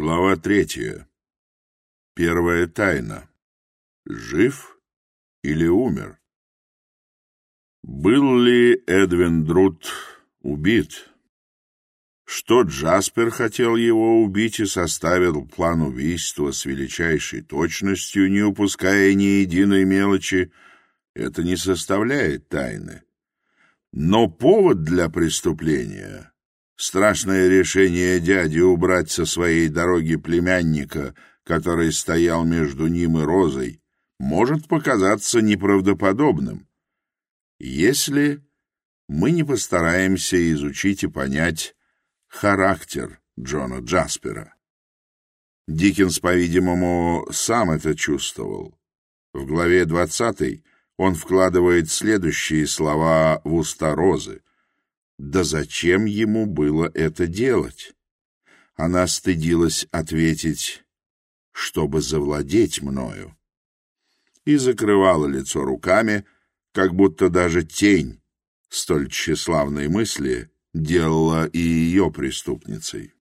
Глава третья. Первая тайна. Жив или умер? Был ли Эдвин Друт убит? Что Джаспер хотел его убить и составил план убийства с величайшей точностью, не упуская ни единой мелочи, это не составляет тайны. Но повод для преступления страшное решение дяди убрать со своей дороги племянника, который стоял между ним и Розой, может показаться неправдоподобным, если мы не постараемся изучить и понять характер Джона Джаспера. Диккенс, по-видимому, сам это чувствовал. В главе 20 он вкладывает следующие слова в уста Розы — да зачем ему было это делать? Она стыдилась ответить, чтобы завладеть мною. И закрывала лицо руками, как будто даже тень столь тщеславной мысли делала и ее преступницей.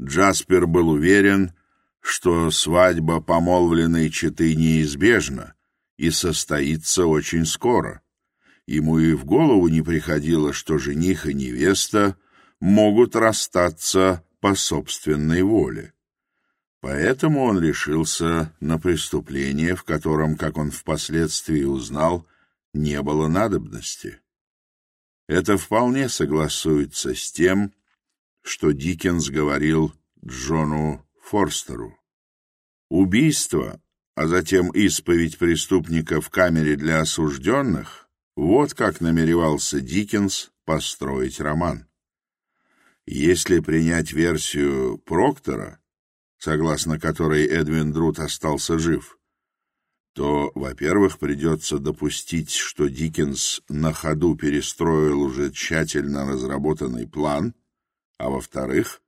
Джаспер был уверен, что свадьба помолвленной четы неизбежна и состоится очень скоро. Ему и в голову не приходило, что жених и невеста могут расстаться по собственной воле. Поэтому он решился на преступление, в котором, как он впоследствии узнал, не было надобности. Это вполне согласуется с тем, что Диккенс говорил Джону Форстеру. Убийство, а затем исповедь преступника в камере для осужденных — вот как намеревался Диккенс построить роман. Если принять версию Проктора, согласно которой Эдвин Друт остался жив, то, во-первых, придется допустить, что Диккенс на ходу перестроил уже тщательно разработанный план, а во-вторых,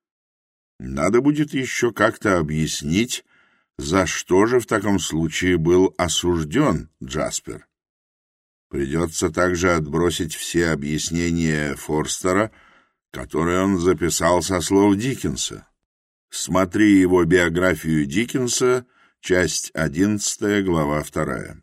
надо будет еще как-то объяснить, за что же в таком случае был осужден Джаспер. Придется также отбросить все объяснения Форстера, которые он записал со слов Диккенса. Смотри его биографию Диккенса, часть 11, глава 2.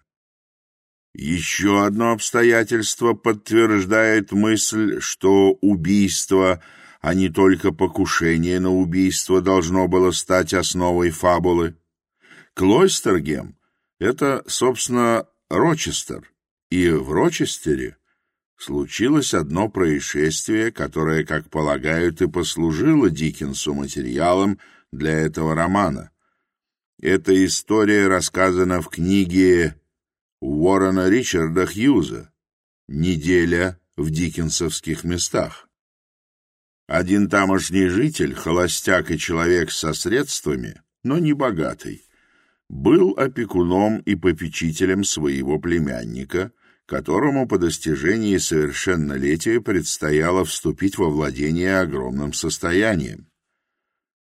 Еще одно обстоятельство подтверждает мысль, что убийство, а не только покушение на убийство, должно было стать основой фабулы. Клойстергем — это, собственно, Рочестер — и в Рочестере случилось одно происшествие, которое, как полагают, и послужило Диккенсу материалом для этого романа. Эта история рассказана в книге Уоррена Ричарда Хьюза «Неделя в диккенсовских местах». Один тамошний житель, холостяк и человек со средствами, но не богатый, был опекуном и попечителем своего племянника, которому по достижении совершеннолетия предстояло вступить во владение огромным состоянием.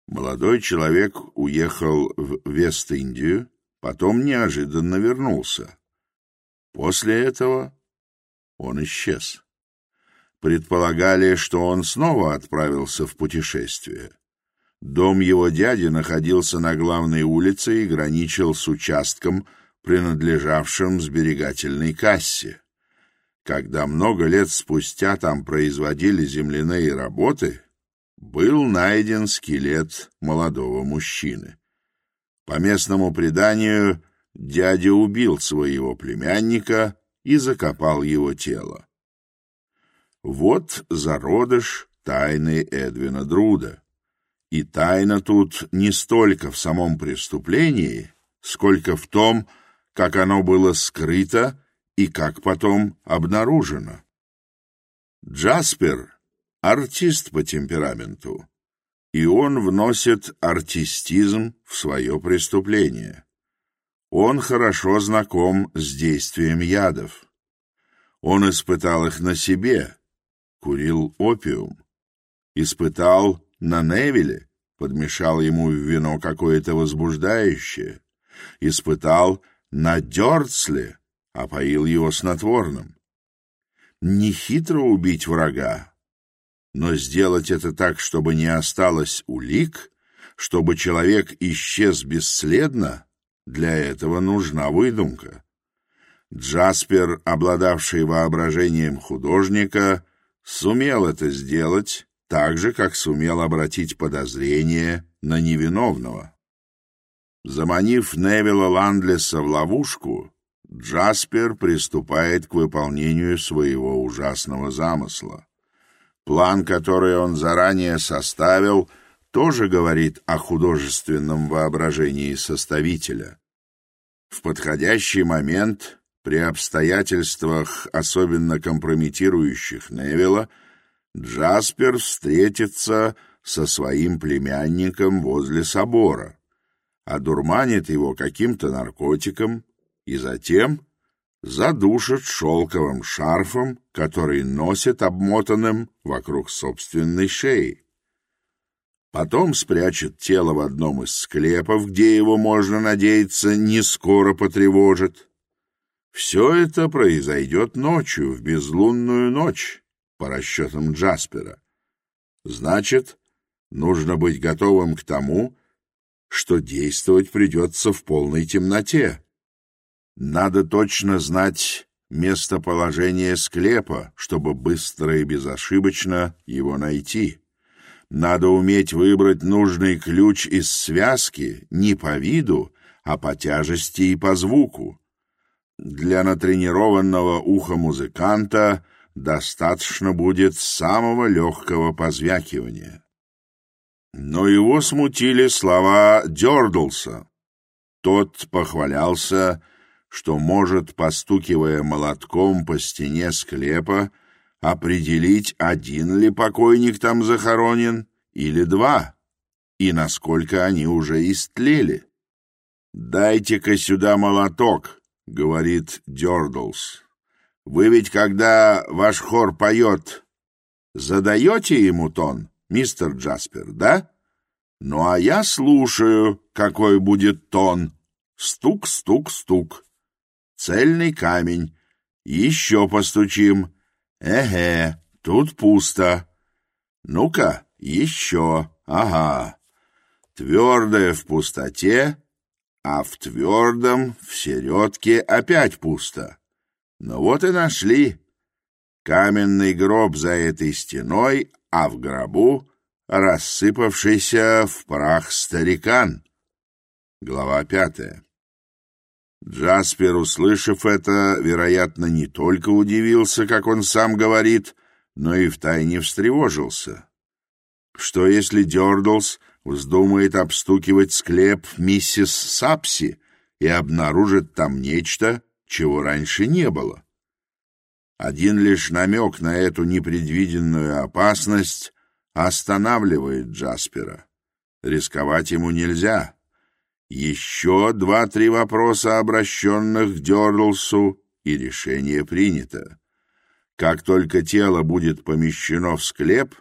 Молодой человек уехал в Вест-Индию, потом неожиданно вернулся. После этого он исчез. Предполагали, что он снова отправился в путешествие — Дом его дяди находился на главной улице и граничил с участком, принадлежавшим сберегательной кассе. Когда много лет спустя там производили земляные работы, был найден скелет молодого мужчины. По местному преданию, дядя убил своего племянника и закопал его тело. Вот зародыш тайны Эдвина Друда. И тайна тут не столько в самом преступлении, сколько в том, как оно было скрыто и как потом обнаружено. Джаспер — артист по темпераменту, и он вносит артистизм в свое преступление. Он хорошо знаком с действием ядов. Он испытал их на себе, курил опиум, испытал на Невиле, подмешал ему в вино какое-то возбуждающее. Испытал на Дёрцле, опоил его снотворным. Не хитро убить врага, но сделать это так, чтобы не осталось улик, чтобы человек исчез бесследно, для этого нужна выдумка. Джаспер, обладавший воображением художника, сумел это сделать так же, как сумел обратить подозрение на невиновного. Заманив Невилла Ландлеса в ловушку, Джаспер приступает к выполнению своего ужасного замысла. План, который он заранее составил, тоже говорит о художественном воображении составителя. В подходящий момент, при обстоятельствах, особенно компрометирующих Невилла, Джаспер встретится со своим племянником возле собора, одурманит его каким-то наркотиком и затем задушит шелковым шарфом, который носит обмотанным вокруг собственной шеи. Потом спрячет тело в одном из склепов, где его, можно надеяться, не скоро потревожит. Все это произойдет ночью, в безлунную ночь. по расчетам Джаспера. Значит, нужно быть готовым к тому, что действовать придется в полной темноте. Надо точно знать местоположение склепа, чтобы быстро и безошибочно его найти. Надо уметь выбрать нужный ключ из связки не по виду, а по тяжести и по звуку. Для натренированного уха музыканта достаточно будет самого легкого позвякивания. Но ну его смутили слова Дёрдлса. Тот похвалялся, что может, постукивая молотком по стене склепа, определить, один ли покойник там захоронен или два, и насколько они уже истлели. «Дайте-ка сюда молоток», — говорит Дёрдлс. «Вы ведь, когда ваш хор поет, задаете ему тон, мистер Джаспер, да? Ну, а я слушаю, какой будет тон. Стук, стук, стук. Цельный камень. Еще постучим. Эге, тут пусто. Ну-ка, еще. Ага. Твердое в пустоте, а в твердом, в середке опять пусто. Ну Ну Вот и нашли. Каменный гроб за этой стеной, а в гробу рассыпавшийся в прах старикан. Глава пятая. Джаспер, услышав это, вероятно, не только удивился, как он сам говорит, но и втайне встревожился. Что если Дёрдлс вздумает обстукивать склеп миссис Сапси и обнаружит там нечто, чего раньше не было. Один лишь намек на эту непредвиденную опасность останавливает Джаспера. Рисковать ему нельзя. Еще два-три вопроса, обращенных к Дёрлсу, и решение принято. Как только тело будет помещено в склеп,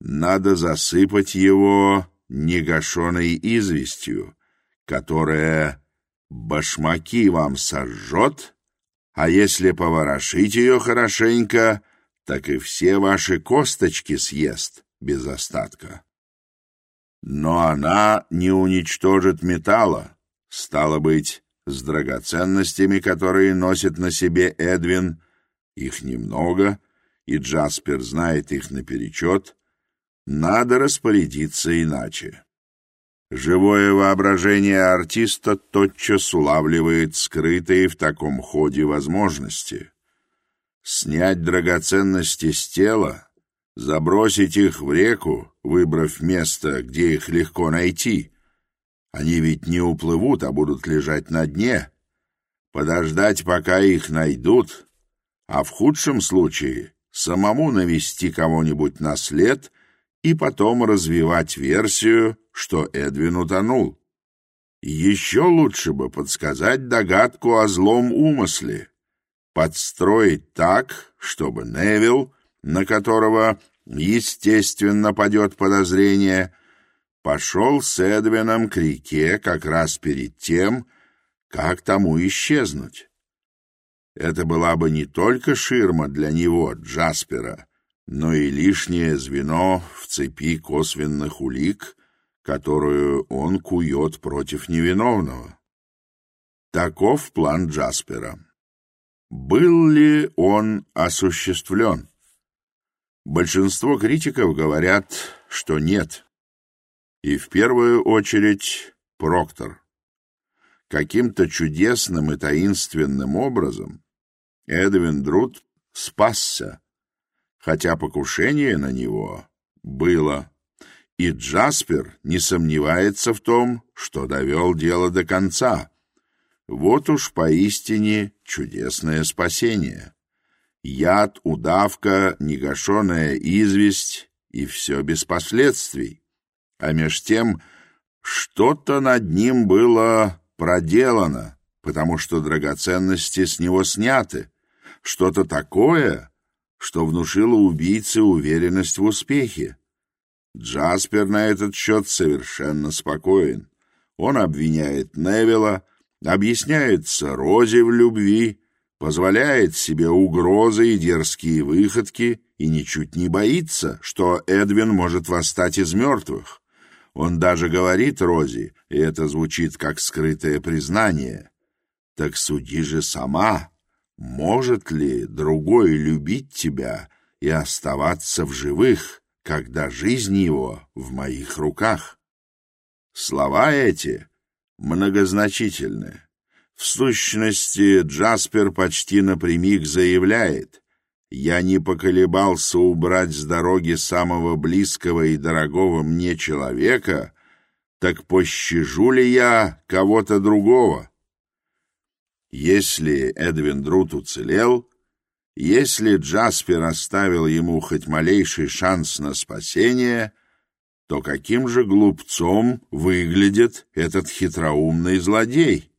надо засыпать его негашенной известью, которая башмаки вам сожжет, а если поворошить ее хорошенько, так и все ваши косточки съест без остатка. Но она не уничтожит металла, стало быть, с драгоценностями, которые носит на себе Эдвин, их немного, и Джаспер знает их наперечет, надо распорядиться иначе. Живое воображение артиста тотчас улавливает скрытые в таком ходе возможности. Снять драгоценности с тела, забросить их в реку, выбрав место, где их легко найти. Они ведь не уплывут, а будут лежать на дне. Подождать, пока их найдут, а в худшем случае самому навести кого-нибудь на след — и потом развивать версию, что Эдвин утонул. Еще лучше бы подсказать догадку о злом умысле, подстроить так, чтобы Невил, на которого, естественно, падет подозрение, пошел с Эдвином к реке как раз перед тем, как тому исчезнуть. Это была бы не только ширма для него, Джаспера, но ну и лишнее звено в цепи косвенных улик, которую он кует против невиновного. Таков план Джаспера. Был ли он осуществлен? Большинство критиков говорят, что нет. И в первую очередь Проктор. Каким-то чудесным и таинственным образом Эдвин Друд спасся хотя покушение на него было. И Джаспер не сомневается в том, что довел дело до конца. Вот уж поистине чудесное спасение. Яд, удавка, негашенная известь и все без последствий. А меж тем что-то над ним было проделано, потому что драгоценности с него сняты. Что-то такое, что внушило убийце уверенность в успехе. Джаспер на этот счет совершенно спокоен. Он обвиняет Невилла, объясняется Розе в любви, позволяет себе угрозы и дерзкие выходки и ничуть не боится, что Эдвин может восстать из мертвых. Он даже говорит Розе, и это звучит как скрытое признание. «Так суди же сама!» может ли другой любить тебя и оставаться в живых, когда жизнь его в моих руках?» Слова эти многозначительны. В сущности, Джаспер почти напрямик заявляет, я не поколебался убрать с дороги самого близкого и дорогого мне человека, так пощажу ли я кого-то другого? Если Эдвин Друт уцелел, если Джаспер оставил ему хоть малейший шанс на спасение, то каким же глупцом выглядит этот хитроумный злодей?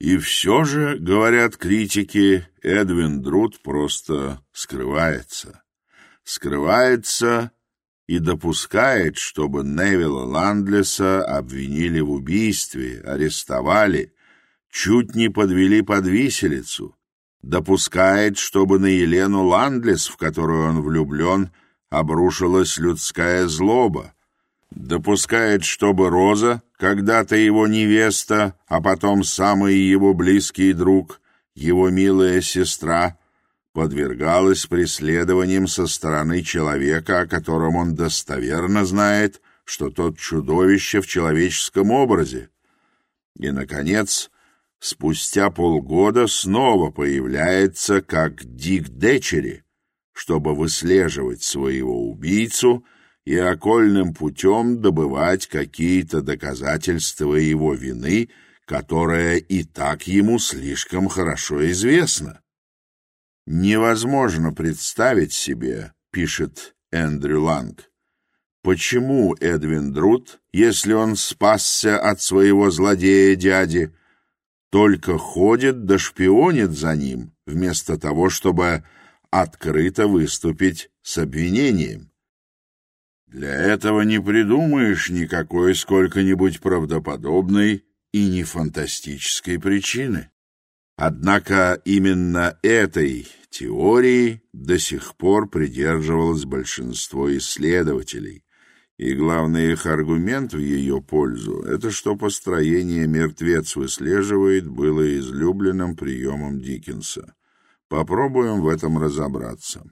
И все же, говорят критики, Эдвин Друд просто скрывается. Скрывается и допускает, чтобы Невилла Ландлеса обвинили в убийстве, арестовали, чуть не подвели под виселицу, допускает, чтобы на Елену Ландлес, в которую он влюблен, обрушилась людская злоба, допускает, чтобы Роза, когда-то его невеста, а потом самый его близкий друг, его милая сестра, подвергалась преследованиям со стороны человека, о котором он достоверно знает, что тот чудовище в человеческом образе. И, наконец, — спустя полгода снова появляется как Дик Дечери, чтобы выслеживать своего убийцу и окольным путем добывать какие-то доказательства его вины, которое и так ему слишком хорошо известно. «Невозможно представить себе», — пишет Эндрю Ланг, «почему Эдвин Друт, если он спасся от своего злодея-дяди, — только ходит да шпионит за ним, вместо того, чтобы открыто выступить с обвинением. Для этого не придумаешь никакой сколько-нибудь правдоподобной и не фантастической причины. Однако именно этой теории до сих пор придерживалось большинство исследователей. и главный их аргумент в ее пользу — это что построение «мертвец выслеживает» было излюбленным приемом Диккенса. Попробуем в этом разобраться.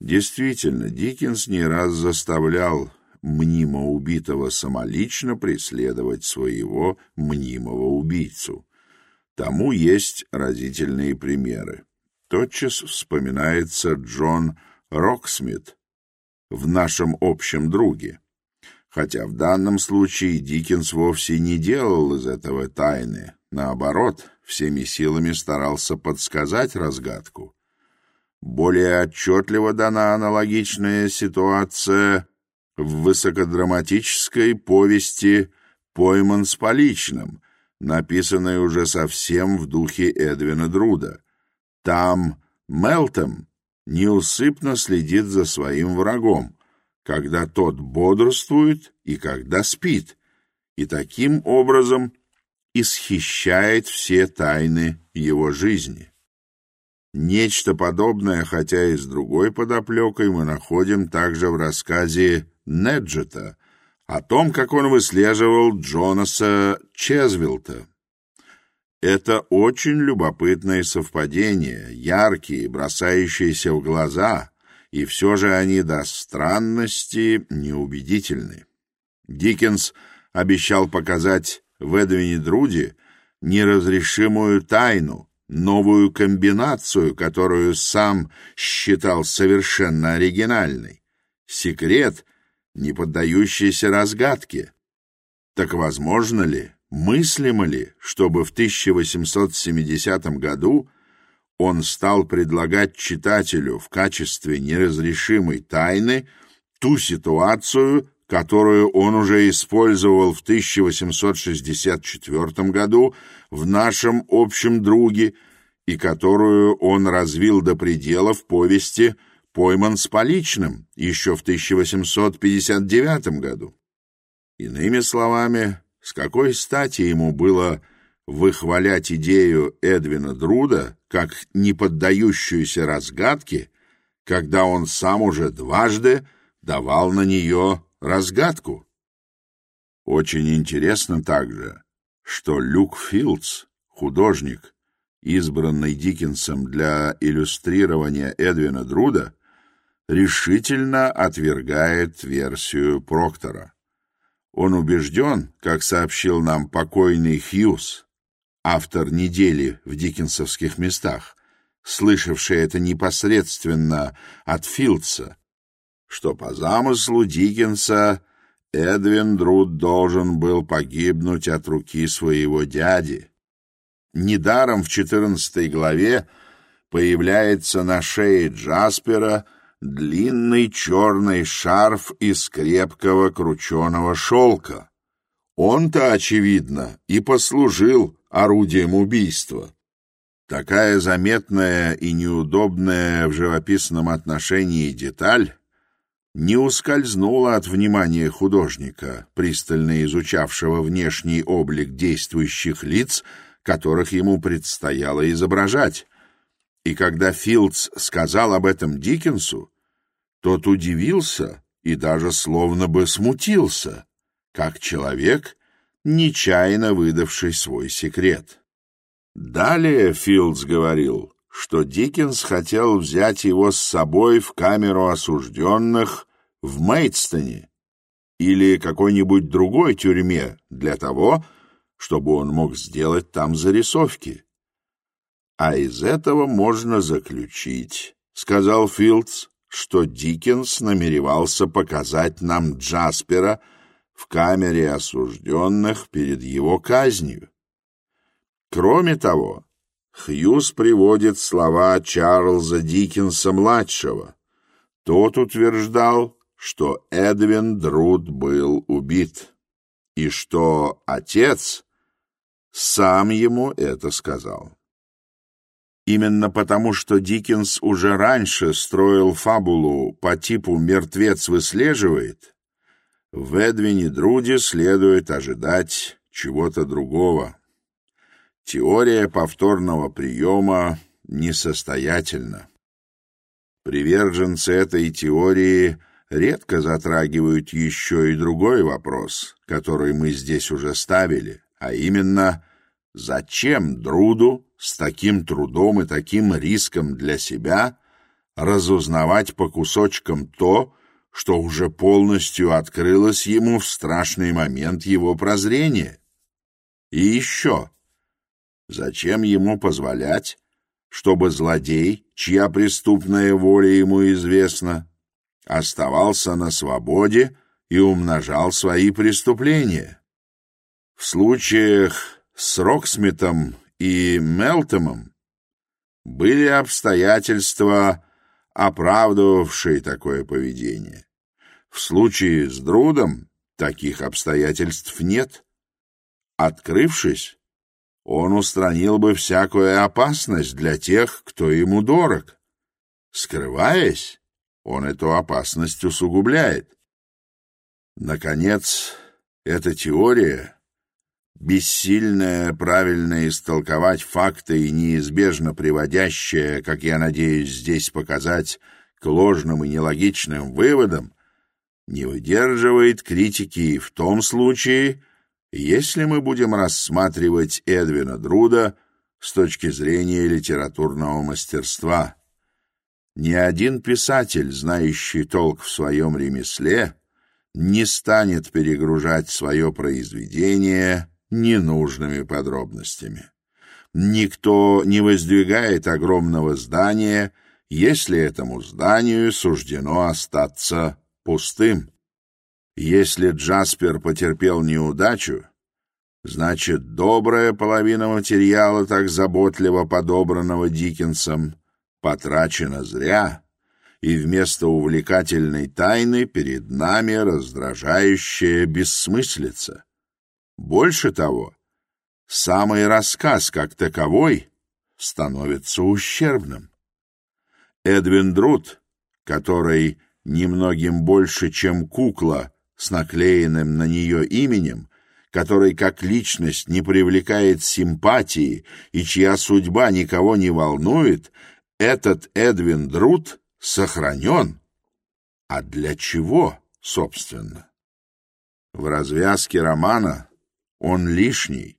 Действительно, Диккенс не раз заставлял мнимо убитого самолично преследовать своего мнимого убийцу. Тому есть разительные примеры. Тотчас вспоминается Джон Роксмит в нашем общем друге. Хотя в данном случае Диккенс вовсе не делал из этого тайны. Наоборот, всеми силами старался подсказать разгадку. Более отчетливо дана аналогичная ситуация в высокодраматической повести «Пойман с поличным», написанной уже совсем в духе Эдвина Друда. Там Мелтом неусыпно следит за своим врагом, когда тот бодрствует и когда спит, и таким образом исхищает все тайны его жизни. Нечто подобное, хотя и с другой подоплекой, мы находим также в рассказе Неджета о том, как он выслеживал Джонаса Чезвилта. Это очень любопытное совпадение, яркие, бросающиеся в глаза, и все же они до странности неубедительны. Диккенс обещал показать в Эдвине Друди неразрешимую тайну, новую комбинацию, которую сам считал совершенно оригинальной. Секрет, не поддающийся разгадке. Так возможно ли Мыслимо ли, чтобы в 1870 году он стал предлагать читателю в качестве неразрешимой тайны ту ситуацию, которую он уже использовал в 1864 году в нашем общем друге и которую он развил до предела в повести «Пойман с поличным» еще в 1859 году. Иными словами, с какой стати ему было выхвалять идею Эдвина Друда как не поддающуюся разгадке, когда он сам уже дважды давал на нее разгадку? Очень интересно также, что Люк Филдс, художник, избранный Диккенсом для иллюстрирования Эдвина Друда, решительно отвергает версию Проктора. Он убежден, как сообщил нам покойный Хьюз, автор недели в диккенсовских местах, слышавший это непосредственно от Филдса, что по замыслу Диккенса Эдвин Друд должен был погибнуть от руки своего дяди. Недаром в 14 главе появляется на шее Джаспера — длинный черный шарф из крепкого крученого шелка. Он-то, очевидно, и послужил орудием убийства. Такая заметная и неудобная в живописном отношении деталь не ускользнула от внимания художника, пристально изучавшего внешний облик действующих лиц, которых ему предстояло изображать. И когда Филдс сказал об этом Диккенсу, тот удивился и даже словно бы смутился, как человек, нечаянно выдавший свой секрет. Далее Филдс говорил, что Диккенс хотел взять его с собой в камеру осужденных в Мейдстоне или какой-нибудь другой тюрьме для того, чтобы он мог сделать там зарисовки. А из этого можно заключить, — сказал Филдс, — что Диккенс намеревался показать нам Джаспера в камере осужденных перед его казнью. Кроме того, Хьюз приводит слова Чарльза Диккенса-младшего. Тот утверждал, что Эдвин Друд был убит, и что отец сам ему это сказал. Именно потому, что Диккенс уже раньше строил фабулу по типу «мертвец выслеживает», в Эдвине Друде следует ожидать чего-то другого. Теория повторного приема несостоятельна. Приверженцы этой теории редко затрагивают еще и другой вопрос, который мы здесь уже ставили, а именно – зачем Друду с таким трудом и таким риском для себя разузнавать по кусочкам то, что уже полностью открылось ему в страшный момент его прозрения? И еще, зачем ему позволять, чтобы злодей, чья преступная воля ему известна, оставался на свободе и умножал свои преступления? В случаях Сроксмитом и Мелтомом были обстоятельства, оправдывавшие такое поведение. В случае с Друдом таких обстоятельств нет. Открывшись, он устранил бы всякую опасность для тех, кто ему дорог. Скрываясь, он эту опасность усугубляет. Наконец, эта теория бессильное правильно истолковать факты и неизбежно приводящее, как я надеюсь здесь показать, к ложным и нелогичным выводам, не выдерживает критики в том случае, если мы будем рассматривать Эдвина Друда с точки зрения литературного мастерства. Ни один писатель, знающий толк в своем ремесле, не станет перегружать свое произведение ненужными подробностями. Никто не воздвигает огромного здания, если этому зданию суждено остаться пустым. Если Джаспер потерпел неудачу, значит, добрая половина материала, так заботливо подобранного Диккенсом, потрачена зря, и вместо увлекательной тайны перед нами раздражающая бессмыслица. Больше того, самый рассказ как таковой становится ущербным. Эдвин Друт, который немногим больше, чем кукла с наклеенным на нее именем, который как личность не привлекает симпатии и чья судьба никого не волнует, этот Эдвин Друт сохранен. А для чего, собственно? В развязке романа он лишний,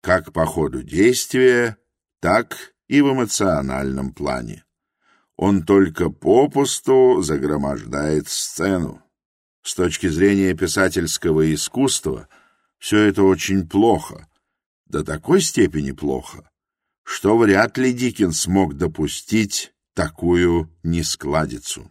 как по ходу действия, так и в эмоциональном плане. Он только попусту загромождает сцену. С точки зрения писательского искусства все это очень плохо, до такой степени плохо, что вряд ли Диккенс мог допустить такую нескладицу.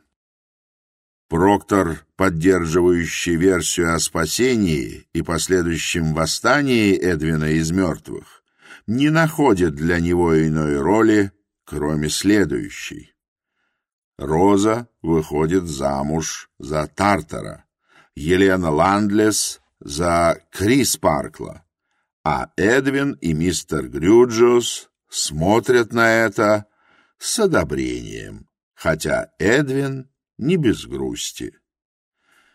Проктор, поддерживающий версию о спасении и последующем восстании Эдвина из мертвых, не находит для него иной роли, кроме следующей. Роза выходит замуж за Тартара, Елена Ландлес за Крис Паркла, а Эдвин и мистер Грюджиус смотрят на это с одобрением, хотя Эдвин — не без грусти.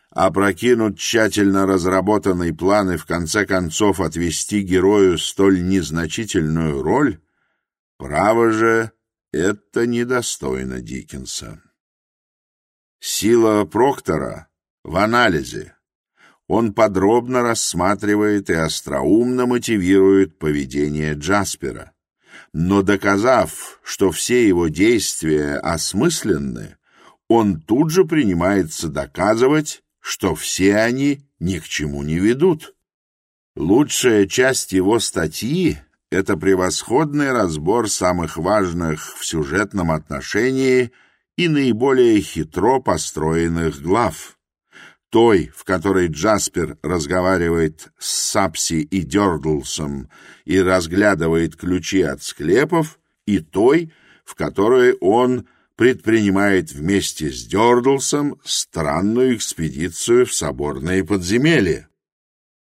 Опрокинуть тщательно разработанный план и в конце концов отвести герою столь незначительную роль, право же, это недостойно Диккенса. Сила Проктора в анализе. Он подробно рассматривает и остроумно мотивирует поведение Джаспера. Но доказав, что все его действия осмысленны, он тут же принимается доказывать, что все они ни к чему не ведут. Лучшая часть его статьи — это превосходный разбор самых важных в сюжетном отношении и наиболее хитро построенных глав. Той, в которой Джаспер разговаривает с Сапси и Дёрдлсом и разглядывает ключи от склепов, и той, в которой он — предпринимает вместе с Дёрдлсом странную экспедицию в соборные подземелья.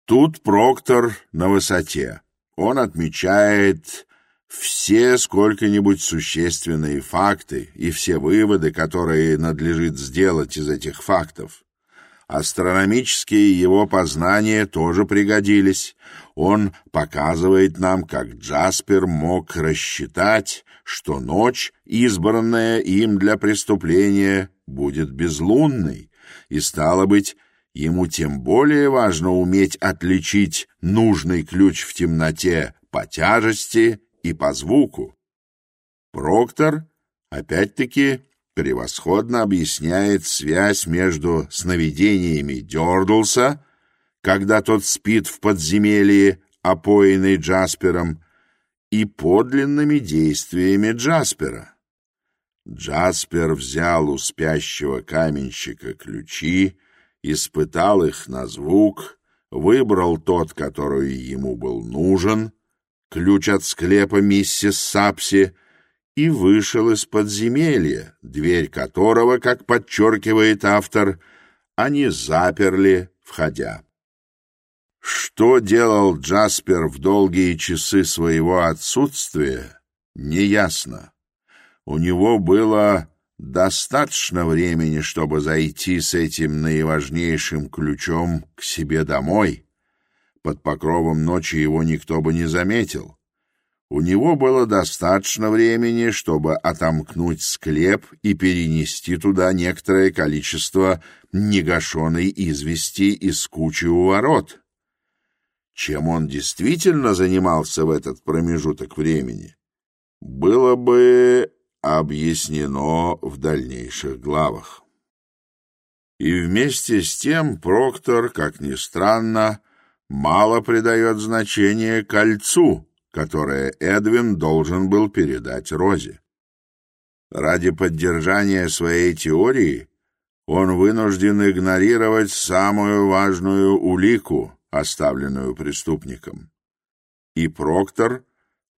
Тут Проктор на высоте. Он отмечает все сколько-нибудь существенные факты и все выводы, которые надлежит сделать из этих фактов. Астрономические его познания тоже пригодились. Он показывает нам, как Джаспер мог рассчитать, что ночь, избранная им для преступления, будет безлунной, и, стало быть, ему тем более важно уметь отличить нужный ключ в темноте по тяжести и по звуку. Проктор, опять-таки, превосходно объясняет связь между сновидениями Дёрдлса, когда тот спит в подземелье, опоенный Джаспером, и подлинными действиями Джаспера. Джаспер взял у спящего каменщика ключи, испытал их на звук, выбрал тот, который ему был нужен, ключ от склепа миссис Сапси — и вышел из подземелья, дверь которого, как подчеркивает автор, они заперли, входя. Что делал Джаспер в долгие часы своего отсутствия, неясно. У него было достаточно времени, чтобы зайти с этим наиважнейшим ключом к себе домой. Под покровом ночи его никто бы не заметил. У него было достаточно времени, чтобы отомкнуть склеп и перенести туда некоторое количество негашенной извести из кучи у ворот. Чем он действительно занимался в этот промежуток времени, было бы объяснено в дальнейших главах. И вместе с тем Проктор, как ни странно, мало придает значения кольцу — которое Эдвин должен был передать Розе. Ради поддержания своей теории он вынужден игнорировать самую важную улику, оставленную преступником. И Проктор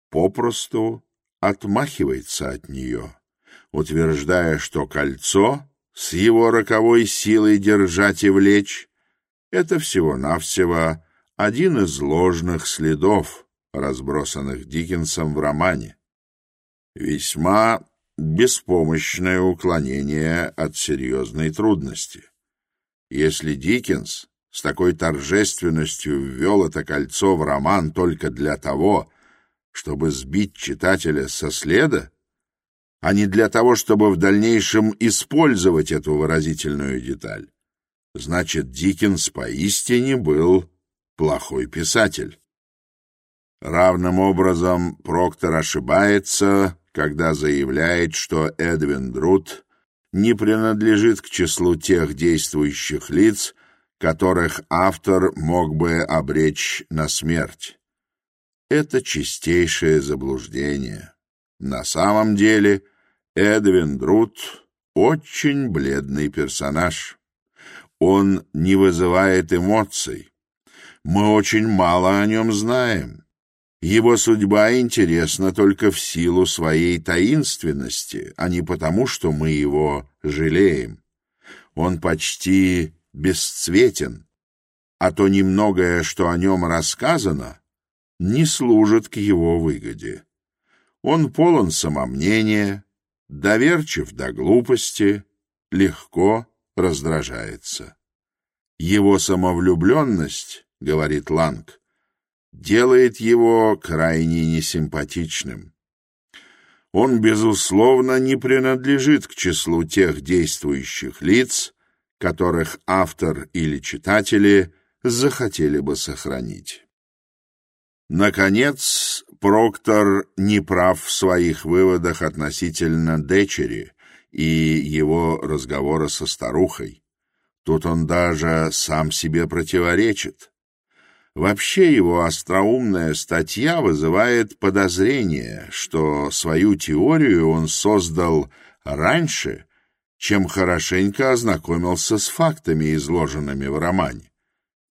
попросту отмахивается от нее, утверждая, что кольцо с его роковой силой держать и влечь — это всего-навсего один из ложных следов, разбросанных Диккенсом в романе. Весьма беспомощное уклонение от серьезной трудности. Если Диккенс с такой торжественностью ввел это кольцо в роман только для того, чтобы сбить читателя со следа, а не для того, чтобы в дальнейшем использовать эту выразительную деталь, значит, Диккенс поистине был плохой писатель. Равным образом Проктор ошибается, когда заявляет, что Эдвин Друд не принадлежит к числу тех действующих лиц, которых автор мог бы обречь на смерть. Это чистейшее заблуждение. На самом деле Эдвин Друд очень бледный персонаж. Он не вызывает эмоций. Мы очень мало о нем знаем. Его судьба интересна только в силу своей таинственности, а не потому, что мы его жалеем. Он почти бесцветен, а то немногое, что о нем рассказано, не служит к его выгоде. Он полон самомнения, доверчив до глупости, легко раздражается. Его самовлюбленность, говорит Ланг, делает его крайне несимпатичным. Он, безусловно, не принадлежит к числу тех действующих лиц, которых автор или читатели захотели бы сохранить. Наконец, Проктор не прав в своих выводах относительно дочери и его разговора со старухой. Тут он даже сам себе противоречит. Вообще его остроумная статья вызывает подозрение, что свою теорию он создал раньше, чем хорошенько ознакомился с фактами, изложенными в романе,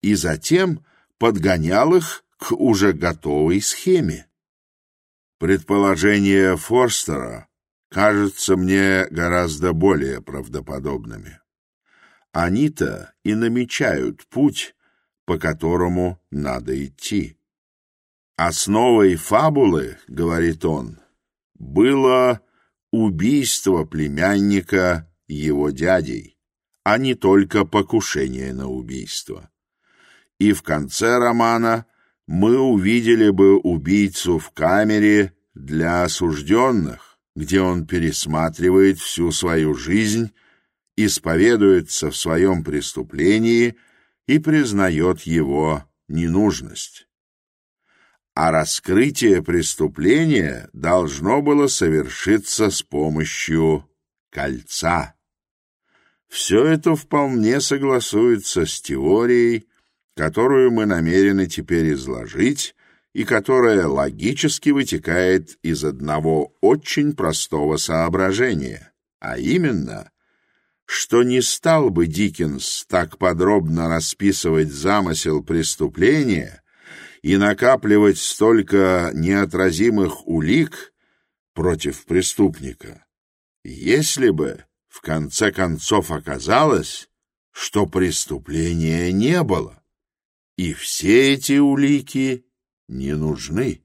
и затем подгонял их к уже готовой схеме. Предположения Форстера кажутся мне гораздо более правдоподобными. Они-то и намечают путь, по которому надо идти. Основой фабулы, говорит он, было убийство племянника его дядей, а не только покушение на убийство. И в конце романа мы увидели бы убийцу в камере для осужденных, где он пересматривает всю свою жизнь, исповедуется в своем преступлении – и признает его ненужность. А раскрытие преступления должно было совершиться с помощью кольца. Все это вполне согласуется с теорией, которую мы намерены теперь изложить и которая логически вытекает из одного очень простого соображения, а именно что не стал бы Диккенс так подробно расписывать замысел преступления и накапливать столько неотразимых улик против преступника, если бы в конце концов оказалось, что преступления не было, и все эти улики не нужны.